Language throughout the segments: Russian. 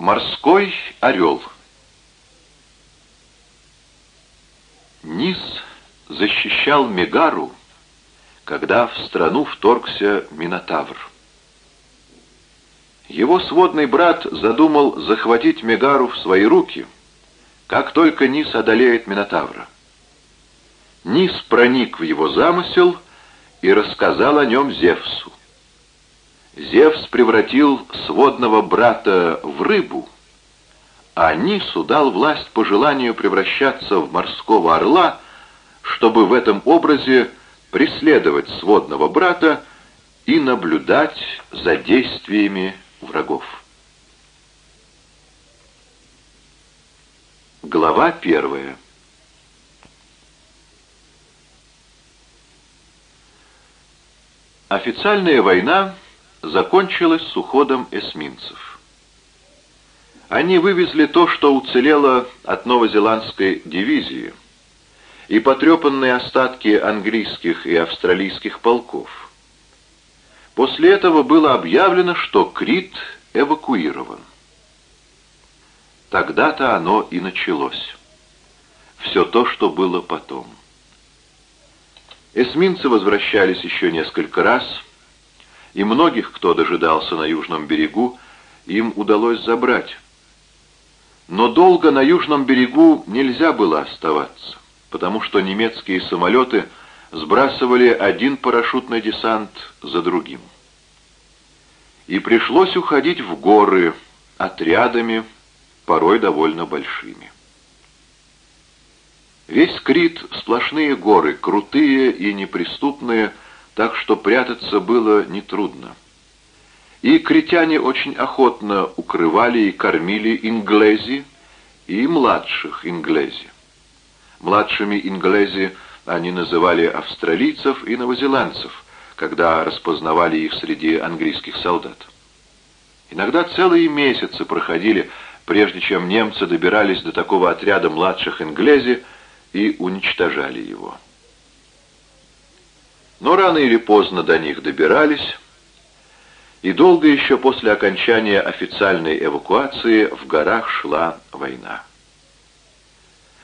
Морской орел Низ защищал Мегару, когда в страну вторгся Минотавр. Его сводный брат задумал захватить Мегару в свои руки, как только Низ одолеет Минотавра. Низ проник в его замысел и рассказал о нем Зевсу. Зевс превратил сводного брата в рыбу, а Нису дал власть по желанию превращаться в морского орла, чтобы в этом образе преследовать сводного брата и наблюдать за действиями врагов. Глава первая Официальная война закончилась с уходом эсминцев. Они вывезли то, что уцелело от новозеландской дивизии, и потрепанные остатки английских и австралийских полков. После этого было объявлено, что Крит эвакуирован. Тогда-то оно и началось. Все то, что было потом. Эсминцы возвращались еще несколько раз, и многих, кто дожидался на южном берегу, им удалось забрать. Но долго на южном берегу нельзя было оставаться, потому что немецкие самолеты сбрасывали один парашютный десант за другим. И пришлось уходить в горы отрядами, порой довольно большими. Весь Крит — сплошные горы, крутые и неприступные, так что прятаться было нетрудно. И критяне очень охотно укрывали и кормили инглези и младших инглези. Младшими инглези они называли австралийцев и новозеландцев, когда распознавали их среди английских солдат. Иногда целые месяцы проходили, прежде чем немцы добирались до такого отряда младших инглези, и уничтожали его. Но рано или поздно до них добирались, и долго еще после окончания официальной эвакуации в горах шла война.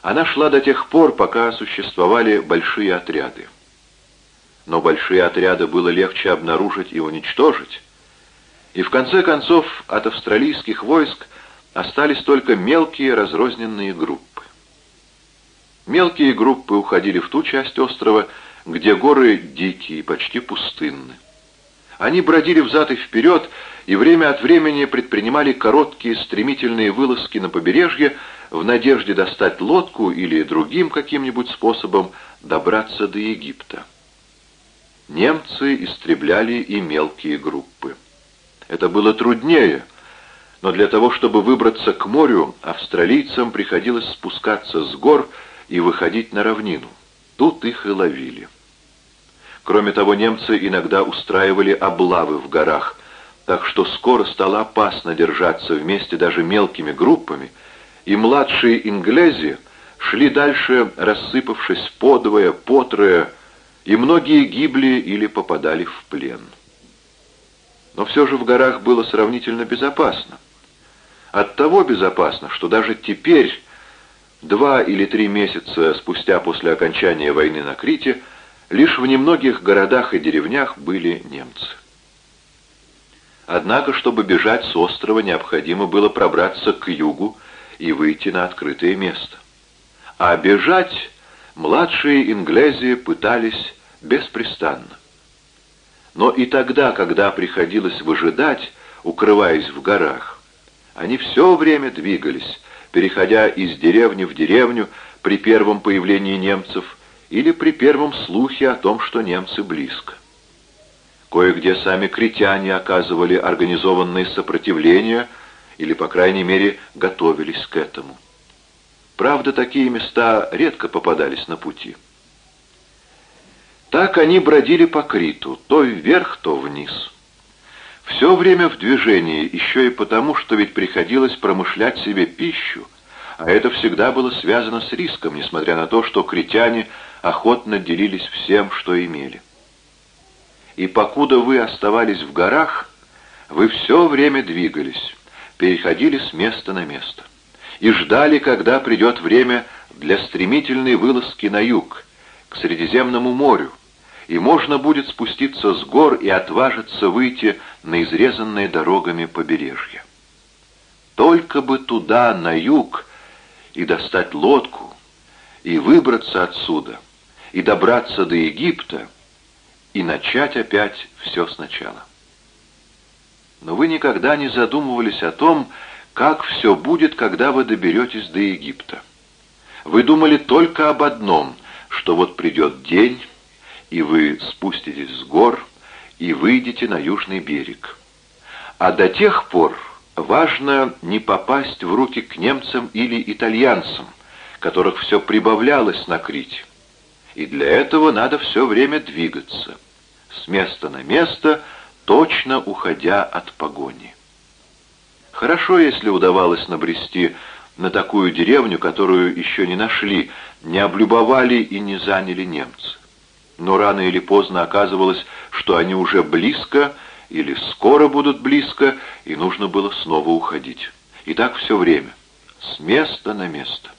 Она шла до тех пор, пока существовали большие отряды. Но большие отряды было легче обнаружить и уничтожить, и в конце концов от австралийских войск остались только мелкие разрозненные группы. Мелкие группы уходили в ту часть острова, где горы дикие, почти пустынны. Они бродили взад и вперед, и время от времени предпринимали короткие стремительные вылазки на побережье в надежде достать лодку или другим каким-нибудь способом добраться до Египта. Немцы истребляли и мелкие группы. Это было труднее, но для того, чтобы выбраться к морю, австралийцам приходилось спускаться с гор, и выходить на равнину. Тут их и ловили. Кроме того, немцы иногда устраивали облавы в горах, так что скоро стало опасно держаться вместе даже мелкими группами, и младшие инглези шли дальше, рассыпавшись подвое, потрое, и многие гибли или попадали в плен. Но все же в горах было сравнительно безопасно. Оттого безопасно, что даже теперь Два или три месяца спустя после окончания войны на Крите лишь в немногих городах и деревнях были немцы. Однако, чтобы бежать с острова, необходимо было пробраться к югу и выйти на открытое место. А бежать младшие инглези пытались беспрестанно. Но и тогда, когда приходилось выжидать, укрываясь в горах, они все время двигались, переходя из деревни в деревню при первом появлении немцев или при первом слухе о том, что немцы близко. Кое-где сами критяне оказывали организованное сопротивление или, по крайней мере, готовились к этому. Правда, такие места редко попадались на пути. Так они бродили по Криту, то вверх, то вниз. Все время в движении, еще и потому, что ведь приходилось промышлять себе пищу, а это всегда было связано с риском, несмотря на то, что критяне охотно делились всем, что имели. И покуда вы оставались в горах, вы все время двигались, переходили с места на место и ждали, когда придет время для стремительной вылазки на юг, к Средиземному морю, и можно будет спуститься с гор и отважиться выйти на изрезанное дорогами побережье. Только бы туда, на юг, и достать лодку, и выбраться отсюда, и добраться до Египта, и начать опять все сначала. Но вы никогда не задумывались о том, как все будет, когда вы доберетесь до Египта. Вы думали только об одном, что вот придет день, и вы спуститесь с гор и выйдете на южный берег. А до тех пор важно не попасть в руки к немцам или итальянцам, которых все прибавлялось на Крите. И для этого надо все время двигаться, с места на место, точно уходя от погони. Хорошо, если удавалось набрести на такую деревню, которую еще не нашли, не облюбовали и не заняли немцы но рано или поздно оказывалось, что они уже близко или скоро будут близко, и нужно было снова уходить. И так все время, с места на место.